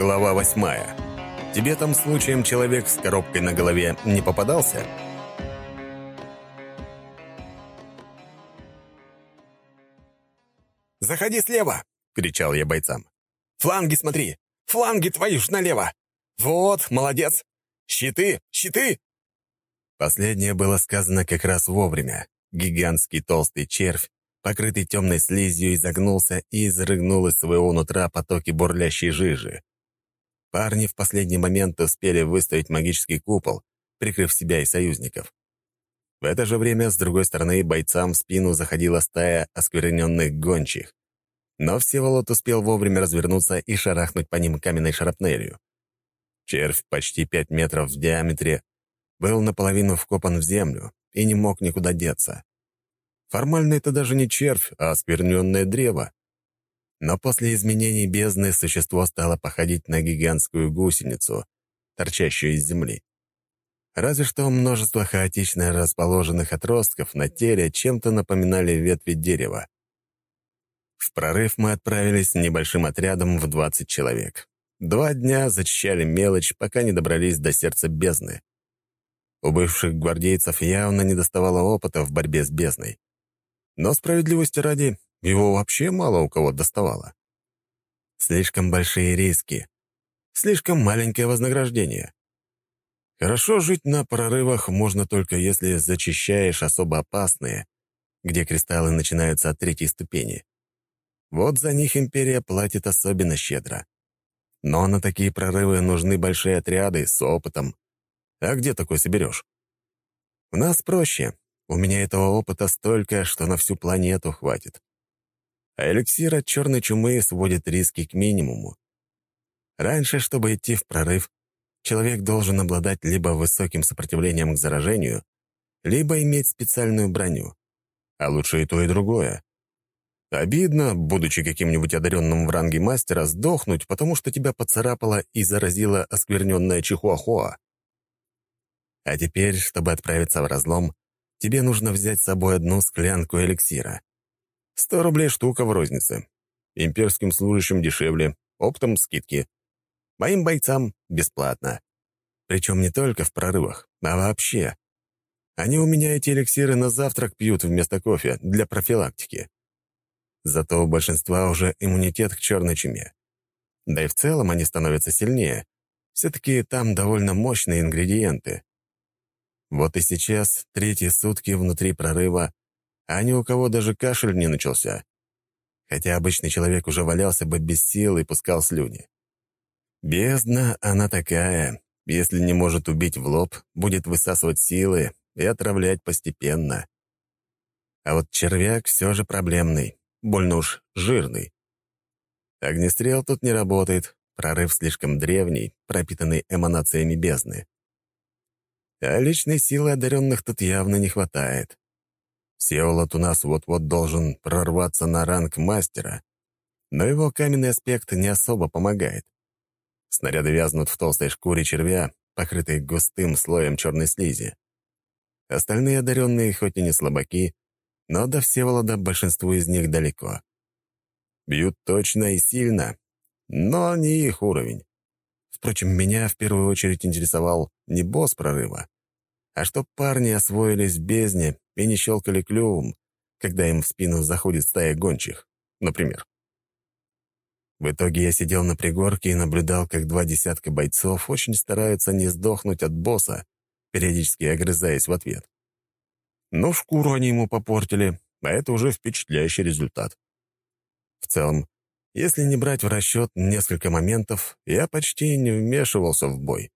Глава восьмая. Тебе там случаем человек с коробкой на голове не попадался? «Заходи слева!» — кричал я бойцам. «Фланги смотри! Фланги твою ж налево! Вот, молодец! Щиты! Щиты!» Последнее было сказано как раз вовремя. Гигантский толстый червь, покрытый темной слизью, изогнулся и изрыгнул из своего нутра потоки бурлящей жижи. Парни в последний момент успели выставить магический купол, прикрыв себя и союзников. В это же время, с другой стороны, бойцам в спину заходила стая оскверненных гончих. Но Всеволод успел вовремя развернуться и шарахнуть по ним каменной шарапнелью. Червь почти пять метров в диаметре был наполовину вкопан в землю и не мог никуда деться. Формально это даже не червь, а оскверненное древо. Но после изменений бездны существо стало походить на гигантскую гусеницу, торчащую из земли. Разве что множество хаотично расположенных отростков на теле чем-то напоминали ветви дерева. В прорыв мы отправились небольшим отрядом в 20 человек. Два дня зачищали мелочь, пока не добрались до сердца бездны. У бывших гвардейцев явно не доставало опыта в борьбе с бездной. Но справедливости ради, его вообще мало у кого доставало. Слишком большие риски. Слишком маленькое вознаграждение. Хорошо жить на прорывах можно только если зачищаешь особо опасные, где кристаллы начинаются от третьей ступени. Вот за них империя платит особенно щедро. Но на такие прорывы нужны большие отряды с опытом. А где такой соберешь? У нас проще. У меня этого опыта столько, что на всю планету хватит а эликсир от черной чумы сводит риски к минимуму. Раньше, чтобы идти в прорыв, человек должен обладать либо высоким сопротивлением к заражению, либо иметь специальную броню. А лучше и то, и другое. Обидно, будучи каким-нибудь одаренным в ранге мастера, сдохнуть, потому что тебя поцарапала и заразила оскверненная чихуахуа. А теперь, чтобы отправиться в разлом, тебе нужно взять с собой одну склянку эликсира. Сто рублей штука в рознице. Имперским служащим дешевле, оптом скидки. Моим бойцам бесплатно. Причем не только в прорывах, а вообще. Они у меня эти эликсиры на завтрак пьют вместо кофе для профилактики. Зато у большинства уже иммунитет к черной чуме. Да и в целом они становятся сильнее. Все-таки там довольно мощные ингредиенты. Вот и сейчас, третьи сутки внутри прорыва, а ни у кого даже кашель не начался. Хотя обычный человек уже валялся бы без сил и пускал слюни. Бездна она такая, если не может убить в лоб, будет высасывать силы и отравлять постепенно. А вот червяк все же проблемный, больно уж жирный. Огнестрел тут не работает, прорыв слишком древний, пропитанный эманациями бездны. А личной силы одаренных тут явно не хватает. Всеволод у нас вот-вот должен прорваться на ранг мастера, но его каменный аспект не особо помогает. Снаряды вязнут в толстой шкуре червя, покрытой густым слоем черной слизи. Остальные одаренные хоть и не слабаки, но до Всеволода большинству из них далеко. Бьют точно и сильно, но не их уровень. Впрочем, меня в первую очередь интересовал не босс прорыва, а чтоб парни освоились в бездне и не щелкали клювом, когда им в спину заходит стая гончих, например. В итоге я сидел на пригорке и наблюдал, как два десятка бойцов очень стараются не сдохнуть от босса, периодически огрызаясь в ответ. Но шкуру они ему попортили, а это уже впечатляющий результат. В целом, если не брать в расчет несколько моментов, я почти не вмешивался в бой.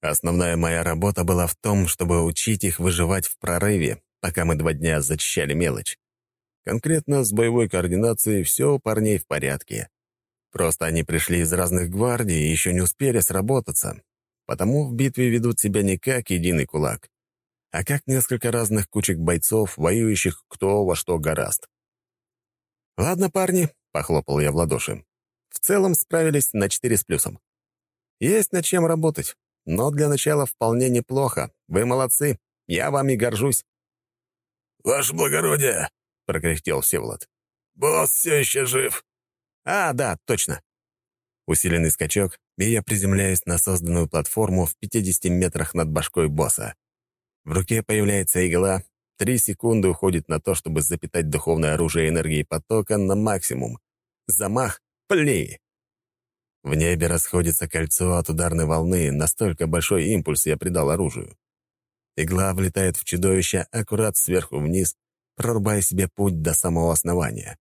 Основная моя работа была в том, чтобы учить их выживать в прорыве, пока мы два дня зачищали мелочь. Конкретно с боевой координацией все у парней в порядке. Просто они пришли из разных гвардий и еще не успели сработаться, потому в битве ведут себя не как единый кулак, а как несколько разных кучек бойцов, воюющих кто во что гораст. «Ладно, парни», — похлопал я в ладоши, — «в целом справились на четыре с плюсом. Есть над чем работать, но для начала вполне неплохо. Вы молодцы, я вами горжусь». «Ваше благородие!» — прокряхтел Всеволод. «Босс все еще жив!» «А, да, точно!» Усиленный скачок, и я приземляюсь на созданную платформу в 50 метрах над башкой босса. В руке появляется игла, три секунды уходит на то, чтобы запитать духовное оружие энергией потока на максимум. Замах — пли! В небе расходится кольцо от ударной волны, настолько большой импульс я придал оружию. Игла влетает в чудовище аккурат сверху вниз, прорубая себе путь до самого основания.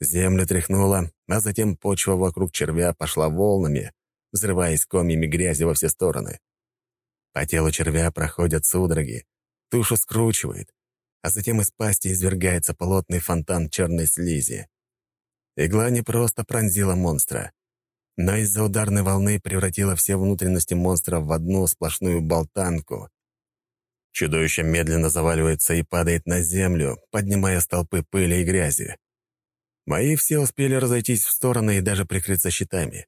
Землю тряхнуло, а затем почва вокруг червя пошла волнами, взрываясь комьями грязи во все стороны. По телу червя проходят судороги, тушу скручивает, а затем из пасти извергается плотный фонтан черной слизи. Игла не просто пронзила монстра, но из-за ударной волны превратила все внутренности монстра в одну сплошную болтанку. Чудовище медленно заваливается и падает на землю, поднимая столпы пыли и грязи. Мои все успели разойтись в стороны и даже прикрыться щитами.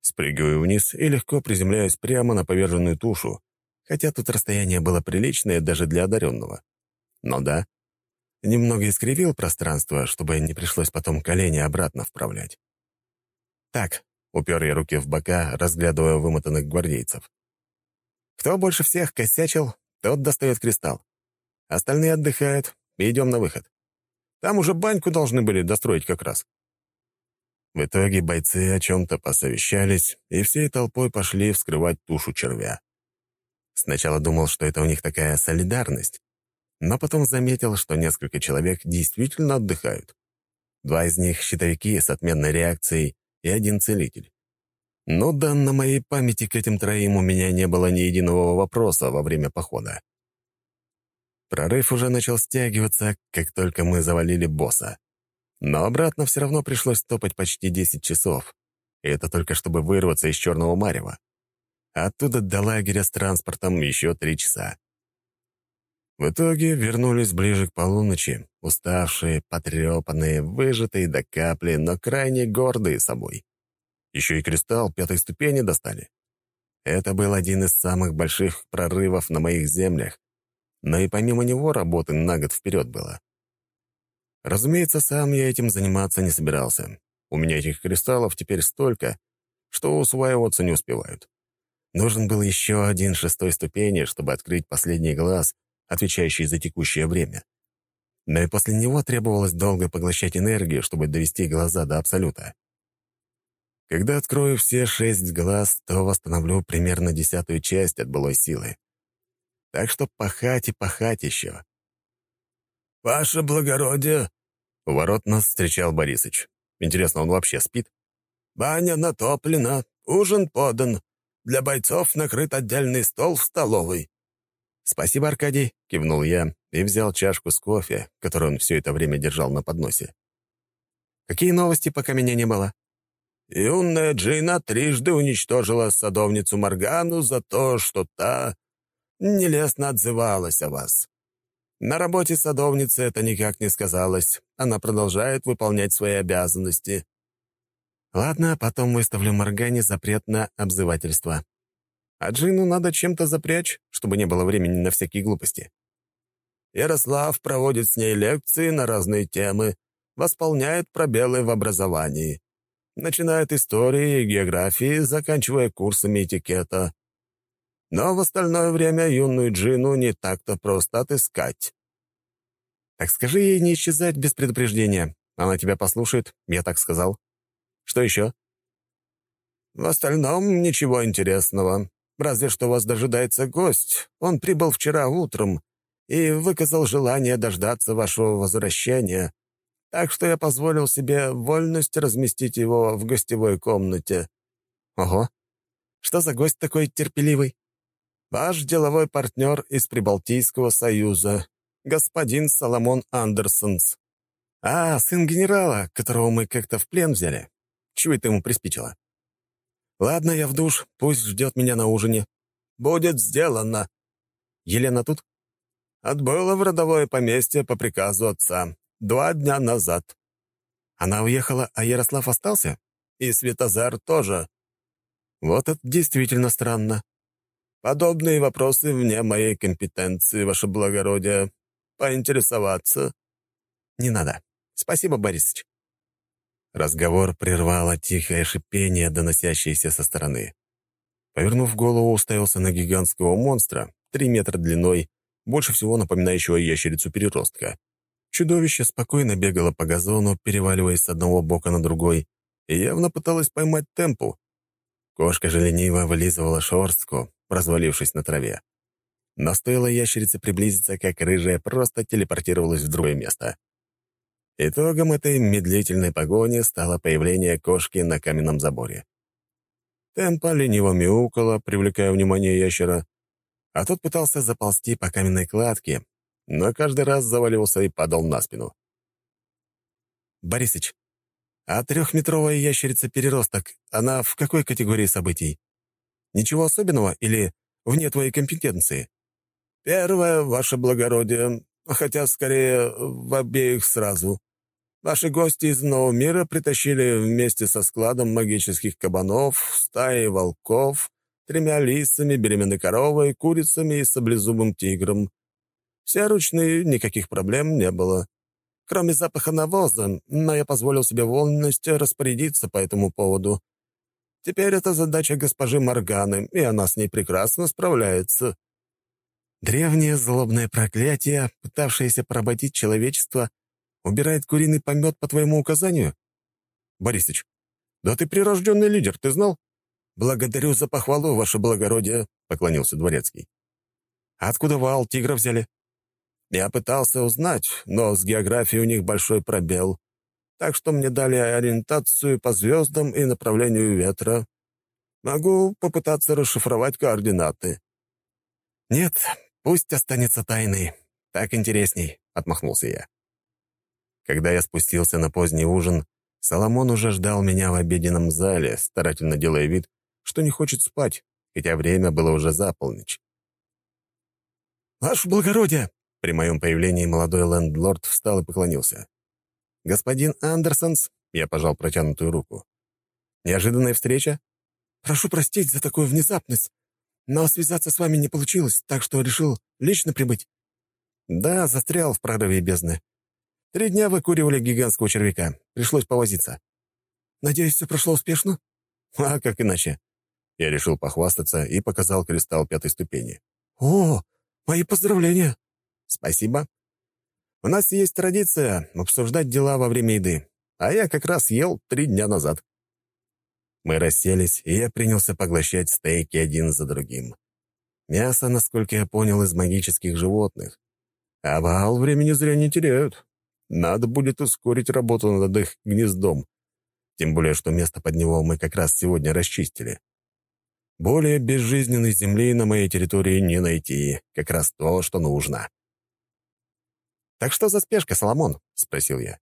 Спрыгиваю вниз и легко приземляюсь прямо на поверженную тушу, хотя тут расстояние было приличное даже для одаренного. Но да, немного искривил пространство, чтобы не пришлось потом колени обратно вправлять. «Так», — упер я руки в бока, разглядывая вымотанных гвардейцев. «Кто больше всех косячил, тот достает кристалл. Остальные отдыхают, и идем на выход. Там уже баньку должны были достроить как раз. В итоге бойцы о чем-то посовещались и всей толпой пошли вскрывать тушу червя. Сначала думал, что это у них такая солидарность, но потом заметил, что несколько человек действительно отдыхают. Два из них — щитовики с отменной реакцией и один целитель. Но да, на моей памяти к этим троим у меня не было ни единого вопроса во время похода. Прорыв уже начал стягиваться, как только мы завалили босса. Но обратно все равно пришлось топать почти 10 часов. И это только чтобы вырваться из Черного Марева. Оттуда до лагеря с транспортом еще три часа. В итоге вернулись ближе к полуночи, уставшие, потрепанные, выжатые до капли, но крайне гордые собой. Еще и кристалл пятой ступени достали. Это был один из самых больших прорывов на моих землях, но и помимо него работы на год вперед было. Разумеется, сам я этим заниматься не собирался. У меня этих кристаллов теперь столько, что усваиваться не успевают. Нужен был еще один шестой ступени, чтобы открыть последний глаз, отвечающий за текущее время. Но и после него требовалось долго поглощать энергию, чтобы довести глаза до абсолюта. Когда открою все шесть глаз, то восстановлю примерно десятую часть от былой силы. Так что пахать и пахать еще. «Ваше благородие!» У ворот нас встречал Борисыч. Интересно, он вообще спит? «Баня натоплена, ужин подан. Для бойцов накрыт отдельный стол в столовой». «Спасибо, Аркадий», — кивнул я и взял чашку с кофе, которую он все это время держал на подносе. «Какие новости, пока меня не было?» «Юная Джина трижды уничтожила садовницу Моргану за то, что та нелестно отзывалась о вас. На работе садовницы это никак не сказалось. Она продолжает выполнять свои обязанности. Ладно, потом выставлю Моргане запрет на обзывательство. А Джину надо чем-то запрячь, чтобы не было времени на всякие глупости. Ярослав проводит с ней лекции на разные темы, восполняет пробелы в образовании. Начинает истории и географии, заканчивая курсами этикета. Но в остальное время юную Джину не так-то просто отыскать. Так скажи ей не исчезать без предупреждения. Она тебя послушает, я так сказал. Что еще? В остальном ничего интересного. Разве что вас дожидается гость. Он прибыл вчера утром и выказал желание дождаться вашего возвращения. Так что я позволил себе вольность разместить его в гостевой комнате. Ого. Что за гость такой терпеливый? Ваш деловой партнер из Прибалтийского союза, господин Соломон Андерсонс. А, сын генерала, которого мы как-то в плен взяли. Чего это ему приспичило? Ладно, я в душ, пусть ждет меня на ужине. Будет сделано. Елена тут? Отбыла в родовое поместье по приказу отца. Два дня назад. Она уехала, а Ярослав остался? И Светозар тоже. Вот это действительно странно. Подобные вопросы вне моей компетенции, ваше благородие. Поинтересоваться?» «Не надо. Спасибо, Борисыч». Разговор прервало тихое шипение, доносящееся со стороны. Повернув голову, уставился на гигантского монстра, три метра длиной, больше всего напоминающего ящерицу-переростка. Чудовище спокойно бегало по газону, переваливаясь с одного бока на другой, и явно пыталась поймать темпу. Кошка же лениво вылизывала шорстку, развалившись на траве. Но стоило ящерице приблизиться, как рыжая просто телепортировалась в другое место. Итогом этой медлительной погони стало появление кошки на каменном заборе. Темпа лениво мяукала, привлекая внимание ящера, а тот пытался заползти по каменной кладке, но каждый раз заваливался и падал на спину. «Борисыч, а трехметровая ящерица-переросток, она в какой категории событий? Ничего особенного или вне твоей компетенции?» «Первое, ваше благородие, хотя скорее в обеих сразу. Ваши гости из нового мира притащили вместе со складом магических кабанов, стаи волков, тремя лисами, беременной коровой, курицами и саблезубым тигром. Все ручные, никаких проблем не было. Кроме запаха навоза, но я позволил себе вольность распорядиться по этому поводу. Теперь это задача госпожи Морганы, и она с ней прекрасно справляется. Древнее злобное проклятие, пытавшееся поработить человечество, убирает куриный помет по твоему указанию? Борисыч, да ты прирожденный лидер, ты знал? Благодарю за похвалу, ваше благородие, — поклонился дворецкий. А откуда вал тигра взяли? Я пытался узнать, но с географией у них большой пробел. Так что мне дали ориентацию по звездам и направлению ветра. Могу попытаться расшифровать координаты. Нет, «Пусть останется тайной. Так интересней», — отмахнулся я. Когда я спустился на поздний ужин, Соломон уже ждал меня в обеденном зале, старательно делая вид, что не хочет спать, хотя время было уже за полночь. «Ваше благородие!» При моем появлении молодой лендлорд встал и поклонился. «Господин Андерсонс?» — я пожал протянутую руку. «Неожиданная встреча?» «Прошу простить за такую внезапность. Но связаться с вами не получилось, так что решил лично прибыть». «Да, застрял в прорыве бездны. Три дня выкуривали гигантского червяка. Пришлось повозиться». «Надеюсь, все прошло успешно?» «А как иначе?» Я решил похвастаться и показал кристалл пятой ступени. «О, мои поздравления!» «Спасибо. У нас есть традиция обсуждать дела во время еды, а я как раз ел три дня назад». Мы расселись, и я принялся поглощать стейки один за другим. Мясо, насколько я понял, из магических животных. А вал времени зря не теряют. Надо будет ускорить работу над их гнездом. Тем более, что место под него мы как раз сегодня расчистили. Более безжизненной земли на моей территории не найти. Как раз то, что нужно. «Так что за спешка, Соломон?» — спросил я.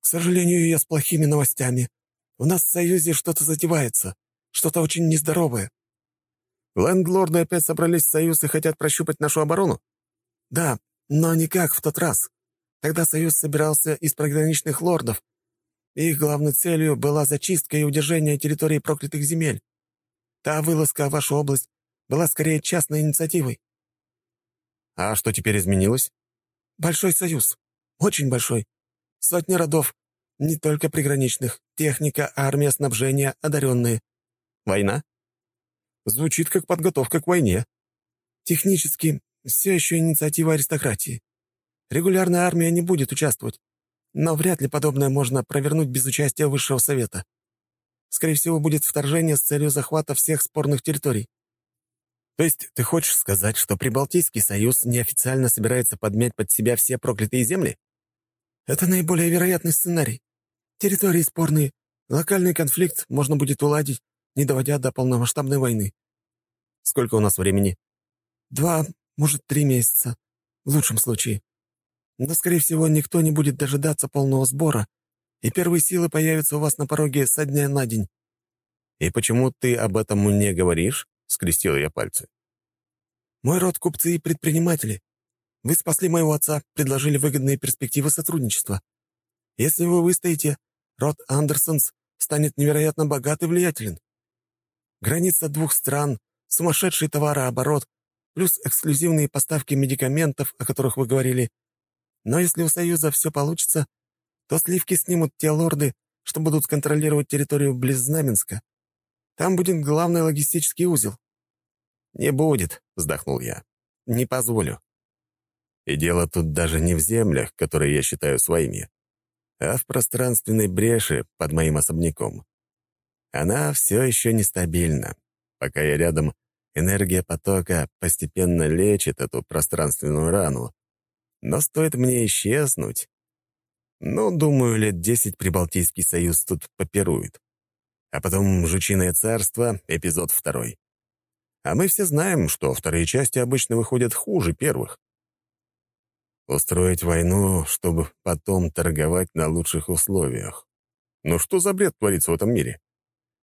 «К сожалению, я с плохими новостями. У нас в Союзе что-то затевается, что-то очень нездоровое». «Лендлорды опять собрались в Союз и хотят прощупать нашу оборону?» «Да, но не как в тот раз. Тогда Союз собирался из приграничных лордов. Их главной целью была зачистка и удержание территории проклятых земель. Та вылазка в вашу область была скорее частной инициативой». «А что теперь изменилось?» «Большой союз. Очень большой. Сотни родов, не только приграничных. Техника, армия, снабжение, одаренные. Война? Звучит как подготовка к войне. Технически, все еще инициатива аристократии. Регулярная армия не будет участвовать. Но вряд ли подобное можно провернуть без участия Высшего Совета. Скорее всего, будет вторжение с целью захвата всех спорных территорий. То есть ты хочешь сказать, что Прибалтийский союз неофициально собирается подмять под себя все проклятые земли? Это наиболее вероятный сценарий. Территории спорные, локальный конфликт можно будет уладить, не доводя до полномасштабной войны. Сколько у нас времени? Два, может, три месяца. В лучшем случае. Но, скорее всего, никто не будет дожидаться полного сбора, и первые силы появятся у вас на пороге со дня на день. «И почему ты об этом мне говоришь?» — скрестил я пальцы. «Мой род купцы и предприниматели. Вы спасли моего отца, предложили выгодные перспективы сотрудничества. Если вы выстоите, род Андерсонс станет невероятно богат и влиятелен. Граница двух стран, сумасшедший товарооборот, плюс эксклюзивные поставки медикаментов, о которых вы говорили. Но если у Союза все получится, то сливки снимут те лорды, что будут контролировать территорию близ Знаменска. Там будет главный логистический узел». «Не будет», — вздохнул я. «Не позволю». И дело тут даже не в землях, которые я считаю своими, а в пространственной бреши под моим особняком. Она все еще нестабильна. Пока я рядом, энергия потока постепенно лечит эту пространственную рану. Но стоит мне исчезнуть... Ну, думаю, лет десять Прибалтийский союз тут попирует. А потом «Жучиное царство», эпизод второй. А мы все знаем, что вторые части обычно выходят хуже первых. Устроить войну, чтобы потом торговать на лучших условиях. Ну что за бред творится в этом мире?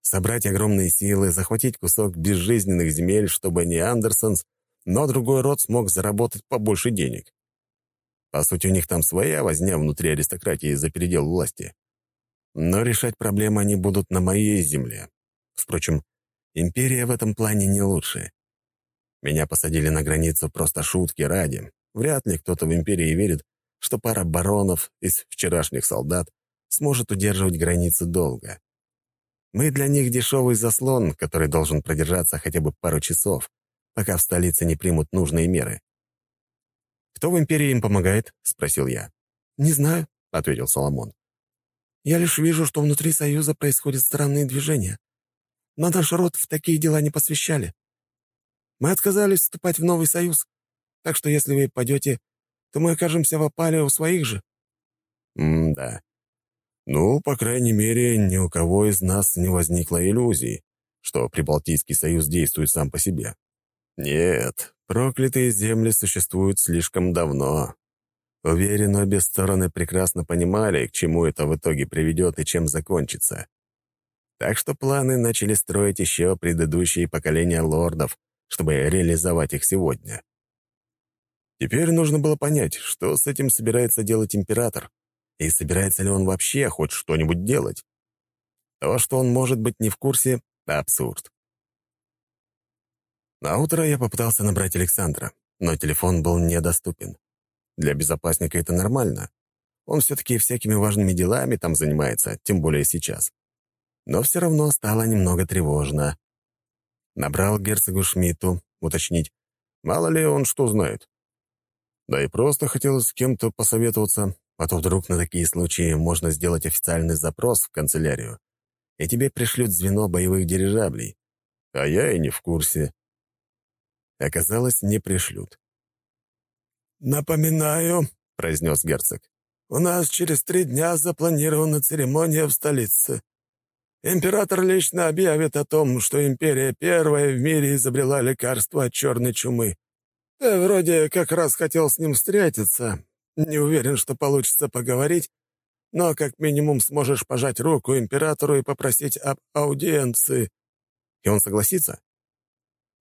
Собрать огромные силы, захватить кусок безжизненных земель, чтобы не Андерсонс, но другой род смог заработать побольше денег. По сути, у них там своя возня внутри аристократии за передел власти. Но решать проблемы они будут на моей земле. Впрочем, империя в этом плане не лучше. Меня посадили на границу просто шутки ради, Вряд ли кто-то в империи верит, что пара баронов из вчерашних солдат сможет удерживать границы долго. Мы для них дешевый заслон, который должен продержаться хотя бы пару часов, пока в столице не примут нужные меры. «Кто в империи им помогает?» — спросил я. «Не знаю», — ответил Соломон. «Я лишь вижу, что внутри Союза происходят странные движения. Но наш род в такие дела не посвящали. Мы отказались вступать в новый союз, так что если вы пойдете, то мы окажемся в опале у своих же». «М-да. Ну, по крайней мере, ни у кого из нас не возникло иллюзий, что Прибалтийский союз действует сам по себе. Нет, проклятые земли существуют слишком давно. Уверен, обе стороны прекрасно понимали, к чему это в итоге приведет и чем закончится. Так что планы начали строить еще предыдущие поколения лордов, чтобы реализовать их сегодня. Теперь нужно было понять, что с этим собирается делать император, и собирается ли он вообще хоть что-нибудь делать. То, что он может быть не в курсе — абсурд. На утро я попытался набрать Александра, но телефон был недоступен. Для безопасника это нормально. Он все-таки всякими важными делами там занимается, тем более сейчас. Но все равно стало немного тревожно. Набрал герцогу Шмидту, уточнить, мало ли он что знает. Да и просто хотелось с кем-то посоветоваться, а то вдруг на такие случаи можно сделать официальный запрос в канцелярию, и тебе пришлют звено боевых дирижаблей. А я и не в курсе. Оказалось, не пришлют. «Напоминаю», — произнес герцог, «у нас через три дня запланирована церемония в столице. Император лично объявит о том, что империя первая в мире изобрела лекарство от черной чумы. Ты вроде как раз хотел с ним встретиться. Не уверен, что получится поговорить, но как минимум сможешь пожать руку императору и попросить об аудиенции. И он согласится?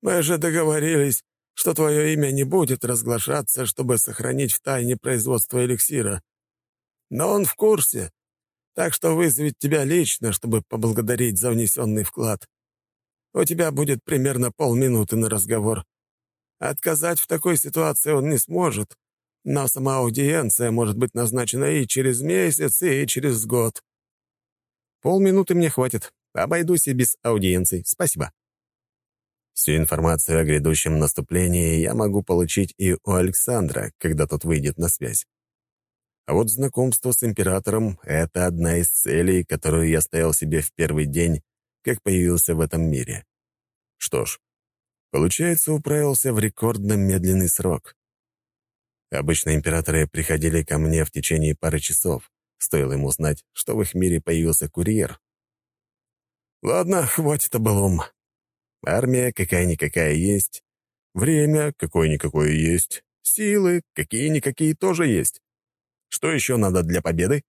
Мы же договорились, что твое имя не будет разглашаться, чтобы сохранить в тайне производство эликсира. Но он в курсе, так что вызовет тебя лично, чтобы поблагодарить за внесенный вклад. У тебя будет примерно полминуты на разговор. Отказать в такой ситуации он не сможет, но сама аудиенция может быть назначена и через месяц, и через год. Полминуты мне хватит. Обойдусь и без аудиенции. Спасибо. Всю информацию о грядущем наступлении я могу получить и у Александра, когда тот выйдет на связь. А вот знакомство с императором — это одна из целей, которую я ставил себе в первый день, как появился в этом мире. Что ж, Получается, управился в рекордно медленный срок. Обычно императоры приходили ко мне в течение пары часов, стоило ему узнать, что в их мире появился курьер. Ладно, хватит облом. Армия какая-никакая есть, время какое-никакое есть, силы какие-никакие тоже есть. Что еще надо для победы?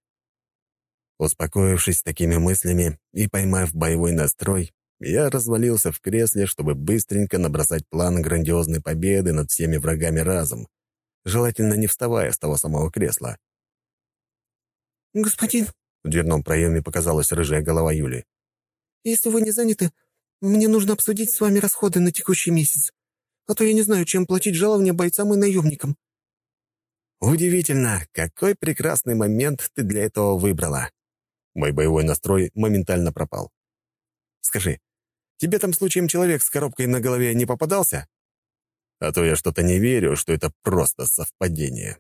Успокоившись такими мыслями и поймав боевой настрой, я развалился в кресле, чтобы быстренько набросать план грандиозной победы над всеми врагами разом, желательно не вставая с того самого кресла. «Господин», — в дверном проеме показалась рыжая голова Юли, «если вы не заняты, мне нужно обсудить с вами расходы на текущий месяц, а то я не знаю, чем платить жалования бойцам и наемникам». «Удивительно, какой прекрасный момент ты для этого выбрала. Мой боевой настрой моментально пропал. «Скажи, тебе там случаем человек с коробкой на голове не попадался?» А то я что-то не верю, что это просто совпадение.